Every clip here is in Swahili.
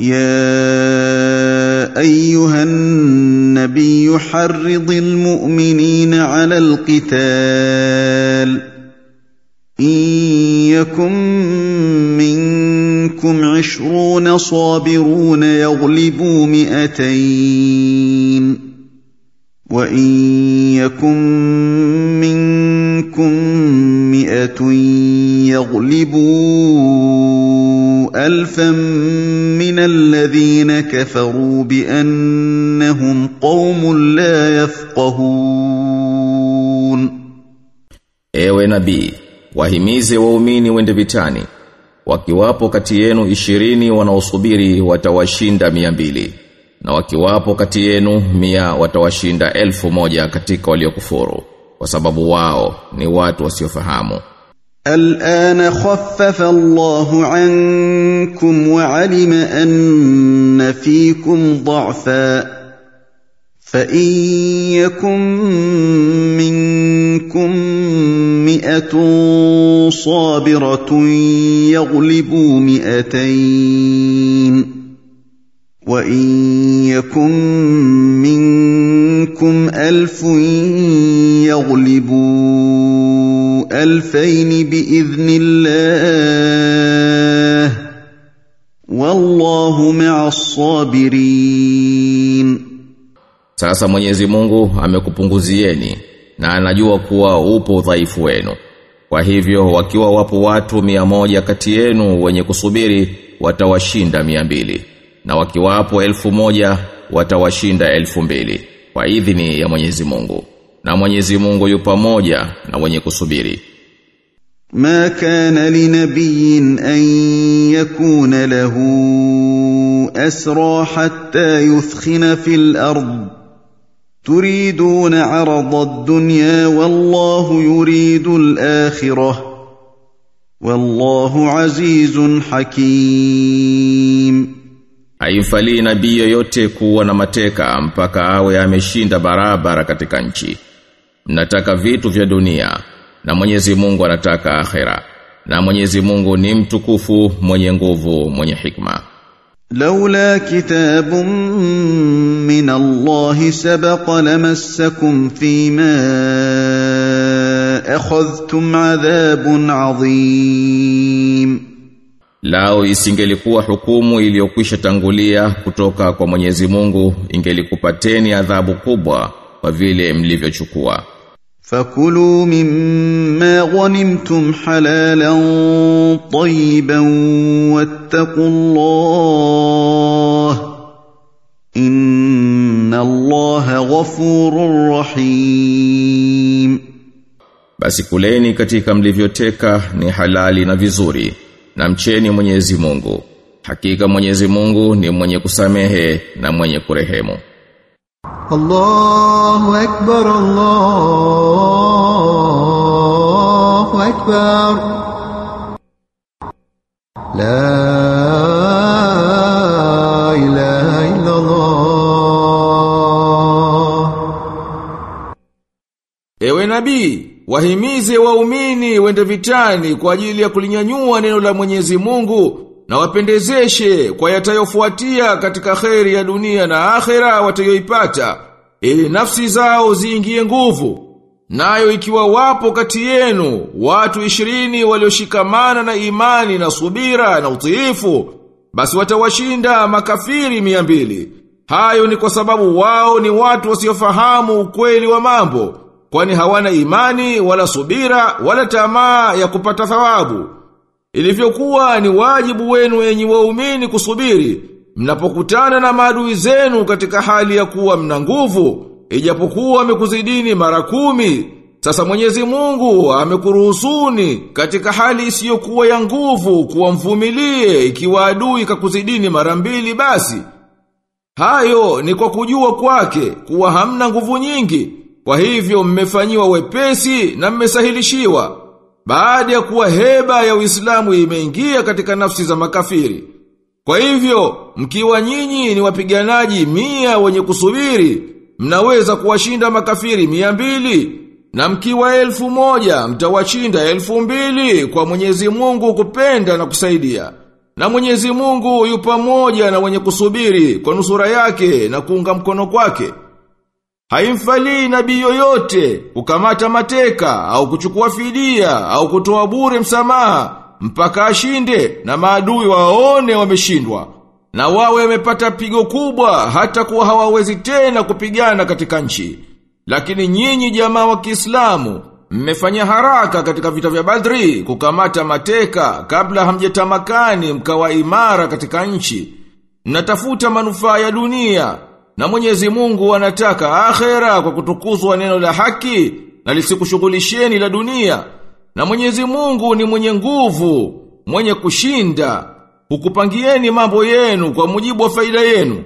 يا ايها النبي حرض المؤمنين على القتال ان يكن منكم عشرون صابرون يغلبوا مئتين وان يكن منكم مئه يغلبوا الفا الذين كفروا بانهم قوم لا يفقهون Ewe nabii, wahimize waumini wende vitani. Wakiwapo kati yenu ishirini wanaosubiri watawashinda mia mbili. Na wakiwapo kati yenu mia watawashinda elfu moja katika waliokufuru. Kwa sababu wao ni watu wasiofahamu. الآن خفف الله عنكم وعلم أن فيكم ضعفا فإن يكن منكم مئة صابرة يغلبوا مئتين وإن يكن منكم ألف يغلبوا الفين باذن الله والله مع الصابرين Sasa Mwenyezi Mungu amekupunguzieni na anajua kuwa upo udhaifu wenu. Kwa hivyo wakiwa wapo watu mia moja kati yenu wenye kusubiri watawashinda mia mbili na wakiwapo elfu moja watawashinda elfu mbili kwa idhini ya Mwenyezi Mungu. Na Mwenyezi Mungu yu pamoja na wenye kusubiri. ما كان لنبي ان يكون له اسرى حتى يثخن في الارض تريدون عرض الدنيا والله يريد الاخره والله عزيز حكيم Haifalii nabii yoyote kuwa na mateka mpaka awe ameshinda barabara katika nchi. Mnataka vitu vya dunia na Mwenyezi Mungu anataka akhera. Na Mwenyezi Mungu ni mtukufu mwenye nguvu mwenye hikma. Laula kitabun min Allah sabaqa lamassakum fima akhadhtum adhabun adhim. Lao isingelikuwa hukumu iliyokwisha tangulia kutoka kwa Mwenyezi Mungu ingelikupateni adhabu kubwa kwa vile mlivyochukua. فكلوا مما غنمتم حلالا طيبا واتقوا الله ان الله غفور رحيم Basi kuleni katika mlivyoteka ni halali na vizuri na mcheni Mwenyezi Mungu. Hakika Mwenyezi Mungu ni mwenye kusamehe na mwenye kurehemu. الله أكبر الله أكبر لا إله إلا الله Ewe nabii, wahimize waumini wende vitani kwa ajili ya kulinyanyua neno la Mwenyezi Mungu na wapendezeshe kwa yatayofuatia katika kheri ya dunia na akhera watayoipata ili nafsi zao ziingie nguvu. Nayo ikiwa wapo kati yenu watu ishirini walioshikamana na imani na subira na utiifu, basi watawashinda makafiri mia mbili. Hayo ni kwa sababu wao ni watu wasiofahamu ukweli wa mambo, kwani hawana imani wala subira wala tamaa ya kupata thawabu. Ilivyokuwa ni wajibu wenu enyi waumini kusubiri, mnapokutana na maadui zenu katika hali ya kuwa mna nguvu, ijapokuwa amekuzidini mara kumi. Sasa Mwenyezi Mungu amekuruhusuni katika hali isiyokuwa ya nguvu kuwa mvumilie ikiwa adui kakuzidini mara mbili basi. Hayo ni kwa kujua kwake kuwa hamna nguvu nyingi, kwa hivyo mmefanyiwa wepesi na mmesahilishiwa. Baada ya kuwa heba ya Uislamu imeingia katika nafsi za makafiri. Kwa hivyo, mkiwa nyinyi ni wapiganaji mia wenye kusubiri, mnaweza kuwashinda makafiri mia mbili, na mkiwa elfu moja, mtawashinda elfu mbili kwa mwenyezi mungu kupenda na kusaidia. Na Mwenyezi Mungu yu pamoja na wenye kusubiri kwa nusura yake na kuunga mkono kwake. Haimfalii nabii yoyote kukamata mateka au kuchukua fidia au kutoa bure msamaha mpaka ashinde na maadui waone wameshindwa na wawe wamepata pigo kubwa hata kuwa hawawezi tena kupigana katika nchi. Lakini nyinyi jamaa wa Kiislamu mmefanya haraka katika vita vya Badri kukamata mateka kabla hamjatamakani mkawa imara katika nchi. Mnatafuta manufaa ya dunia na Mwenyezi Mungu anataka akhera kwa kutukuzwa neno la haki na lisikushughulisheni la dunia. Na Mwenyezi Mungu ni mwenye nguvu, mwenye kushinda, hukupangieni mambo yenu kwa mujibu wa faida yenu.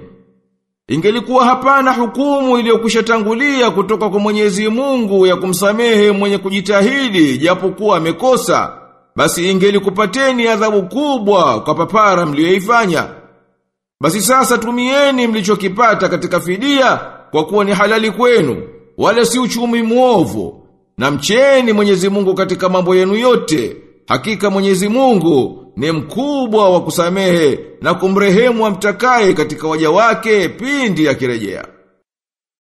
Ingelikuwa hapana hukumu iliyokwisha tangulia kutoka kwa Mwenyezi Mungu ya kumsamehe mwenye kujitahidi japokuwa amekosa, basi ingelikupateni adhabu kubwa kwa papara mliyoifanya. Basi sasa tumieni mlichokipata katika fidia kwa kuwa ni halali kwenu, wala si uchumi muovu. Na mcheni Mwenyezi Mungu katika mambo yenu yote. Hakika Mwenyezi Mungu ni mkubwa wa kusamehe na kumrehemu amtakaye katika waja wake pindi akirejea.